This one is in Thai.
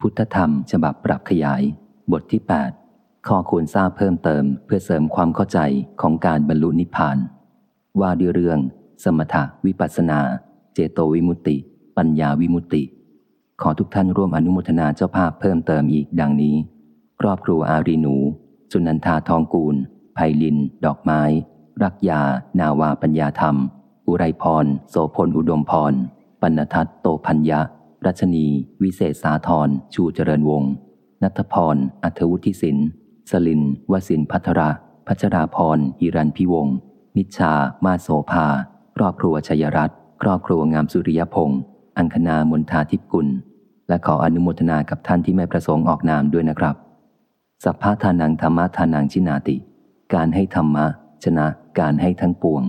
พุทธธรรม ฉบับปรับขยาย บทที่ 8 ข้อควรทราบเพิ่มเติมเพื่อเสริมความเข้าใจของการบรรลุนิพพาน ว่าด้วยเรื่อง สมถะวิปัสนา เจโตวิมุตติ ปัญญาวิมุตติ ขอทุกท่านร่วมอนุโมทนาเจ้าภาพเพิ่มเติมอีกดังนี้ ครอบครัวอารีหนู สุนันทาทองกูลไพลิน ดอกไม้ รักยา นาวาปัญญาธรรม อุไรพร โสพลอุดมพรปัณทัตโตพัญญา รัชนี วิเศษสาธร ชูเจริญวงศ์นัทพร อัธวุฒิสิน สลิน วสินพัทระ พัชราพรฮิรันพิวงศ์นิชา มาโสภา ครอบครัวชยรัตน์ ครอบครัวงามสุริยพงศ์ อังคณามนทาทิพกุล และขออนุโมทนากับท่านที่ไม่ประสงค์ออกนามด้วยนะครับ สัพพะทานังธรรมะทานังชินาติ การให้ธรรมะ ชนะการให้ทั้งปวง